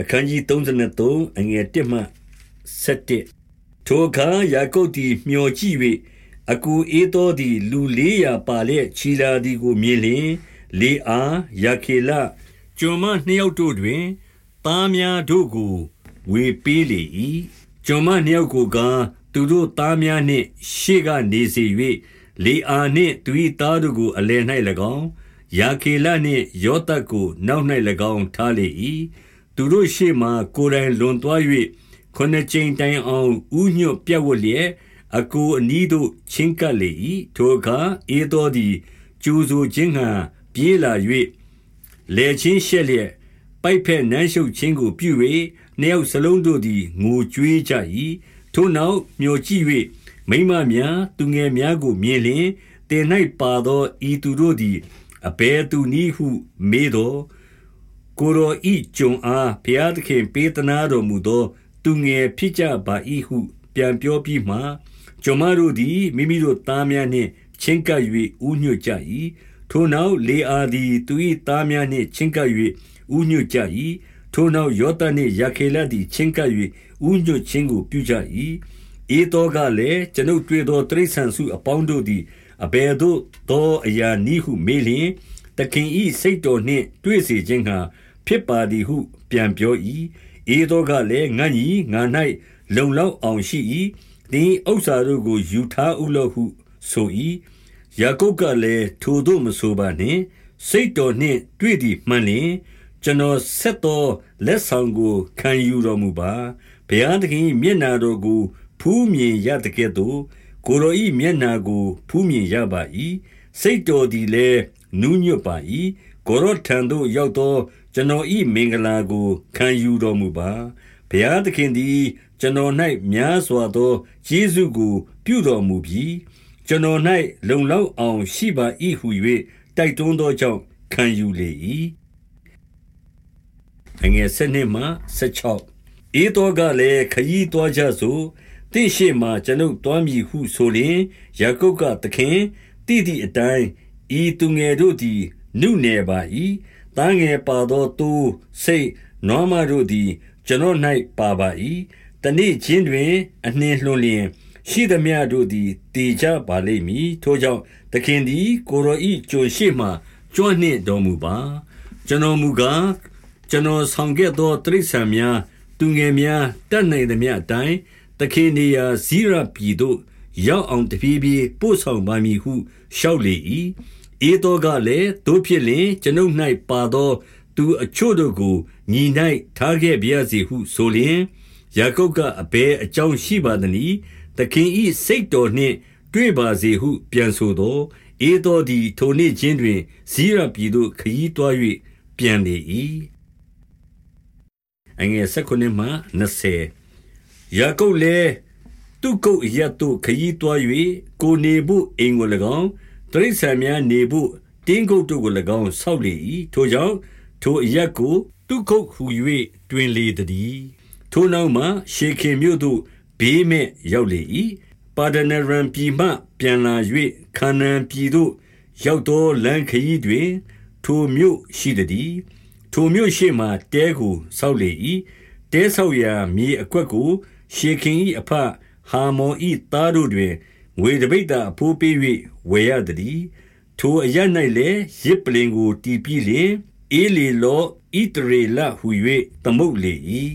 အခန်းကြီး33အငယ်1မှ7ထိုအခါယာကုပ်သည်မျောကြည့်၍အကူအေးသောသည် လူ400ပါလျက်ခြီလာသည်ကိုမြင်လျင်လေအားယာခေလကျွန်မနှစ်ယောက်တို့တွင်သားများတို့ကိုဝေပေးလေ၏ကျွန်မနှစ်ယောက်ကိုကသူတို့သားများနှင့် ရှေ့ကနေစေ၍လေအာနှင့်သူ၏သားတို့ကိုအလယ်၌၎င်းယာခေလနှင့်ယောသတ်ကို နောက်၌၎င်းထားလေ၏ သူတို့ရှေ့မှကိုယ်တိုင်လွန်သွား၍ခုနှစ်ကြိမ်တိုင်အောင်ဥညွတ်ပြတ်ဝတ်လျက်အကိုအနီးသို့ချင်းကပ်လေ၏ထိုအခါအေသောသည်ကျူဆူခြင်းဟံပြေးလာ၍လေချင်းရှက်လျက်ပိုက်ဖက်နမ်းရှုပ်ခြင်းကိုပြု၍နှစ်ယောက်စလုံးတို့သည်ငိုကြွေးကြ၏ထိုနောက်မျောကြည့်၍မိမများသူငယ်များကိုမြင်လျင်တင်၌ပါသောဤသူတို့သည်အဘဲသူနည်းဟုမေးတော် ကိုရောဤကြုံအားဘုရားသခင်ပေးသနာတော်မူသော သူငယ်ဖြစ်ကြပါ၏ဟု ပြန်ပြောပြီးမှကျွန်မတို့သည်မိမိတို့သားများနှင့်ချင်းကပ်၍ဥညွတ်ကြ၏ထိုနောက်လေအာသည်သူ၏သားများနှင့်ချင်းကပ်၍ဥညွတ်ကြ၏ထိုနောက်ယောသနှင့်ယာခေလသည်ချင်းကပ်၍ဥညွတ်ခြင်းကိုပြုကြ၏ဧသောကလည်းကျွန်ုပ်တွေ့သောတရိษံစုအပေါင်းတို့သည်အဘယ်သို့သောအရာနည်းဟုမေးလျင်သခင်ဤစိတ်တော်နှင့်တွေ့စေခြင်းဟာ ဖြစ်ပါသည်ဟု ပြန်ပြော၏ဧသောကလည်းငါညီငါ၌လုံလောက်အောင်ရှိ၏သင်ဥစ္စာတို့ကိုယူထားဥလောဟုဆို၏ယာကုပ်ကလည်းထိုတို့မဆိုပါနှင့်စိတ်တော်နှင့်တွေ့သည်မှန်လျင်ကျွန်တော်ဆက်သောလက်ဆောင်ကိုခံယူတော်မူပါဘုရားသခင်မျက်နာတော်ကိုဖူးမြင်ရတဲ့ကဲ့သို့ကိုရောဤမျက်နာကိုဖူးမြင်ရပါ၏စိတ်တော်သည်လည်းနူးညွတ်ပါ၏ ကိုရောထံသို့ရောက်သော ကျွန်တော်ဤမင်္ဂလာကို ခံယူတော်မူပါဘုရားသခင်သည် ကျွန်တော်၌များစွာသောကျေးဇူးကို ပြုတော်မူပြီးကျွန်တော်၌လုံလောက်အောင် ရှိပါ၏ဟု၍တိုက်တွန်းသောကြောင့်ခံယူလေ၏အငယ်၁၂မှ၁၆ဧသောကလည်းခยีသွားကြစို့တင့်ရှိမှကျွန်ုပ်တွားမည်ဟုဆိုလျင်ယာကုပ်ကသခင်တိတိအတိုင်းဤသူငယ်တို့သည် နုနယ်ပါ၏တန်းငယ်ပါသောသူစိတ်နွားမတို့သည် ကျွန်တော်၌ပါပါ၏တနေ့ချင်းတွင် အနှင်လွန်လျင် ရှိသမျှတို့သည်တည်ကြပါလိမ့်မည်ထိုကြောင့်သခင်သည် ကိုရောဤကြိုရှိမှကျွမ်းနှင့်တော်မူပါကျွန်တော်မူကားကျွန်တော်ဆောင်ခဲ့သောတိရစ္ဆာန်များသူငယ်များတတ်နိုင်သမျှအတိုင်းသခင်နေရာဇိရပြည်သို့ရောက်အောင်တပြေးပြေးပို့ဆောင်ပါမည်ဟုလျှောက်လေ၏ ဧသောကလည်းတို့ဖြစ်လင်ကျွန်ုပ်၌ပါသော သူအချို့တို့ကိုညီ၌ထားခဲ့ပါရစေဟုဆိုလျင်ယာကုပ်ကအဘဲအကြောင်းရှိပါသနည်းသခင်ဤစိတ်တော်နှင့် တွေ့ပါစေဟု ပြန်ဆိုသောဧသောသည်ထိုနေ့ချင်းတွင်ဇိရပြည်သို့ခရီးသွား၍ပြန်လေ၏အငယ်၁၉မှ20ယာကုပ်လည်းသူကုတ်အရတ်တို့ခရီးသွား၍ကိုနေဖို့အိမ်ကို၎င်း တရိษံများနေဖို့တင်းကုတ်တို့ကို၎င်းဆောက်လေ၏ထိုကြောင့်ထိုအရက်ကိုသူခုတ်ဟူ၍တွင်လေသည်ထိုနောက်မှရှေခင်မြို့သို့ဘေးမဲ့ရောက်လေ၏ပါဒနရံပြည်မှပြန်လာ၍ခါနန်ပြည်သို့ရောက်သောလမ်းခရီးတွင် ထိုမြို့ရှိသည်ထိုမြို့ရှိမှတဲကိုဆောက်လေ၏တဲဆောက်ရာမြေအကွက်ကို ရှေခင်၏အဖဟာမော၏သားတို့တွင် ငွေတပိတ်တာအဖိုးပေး၍ဝယ်ရသည်ထိုအရ၌လည်းရစ်ပလင်ကိုတီးပြီးလျင်အေးလေလောဣတရေလဟု၍သမုတ်လေ၏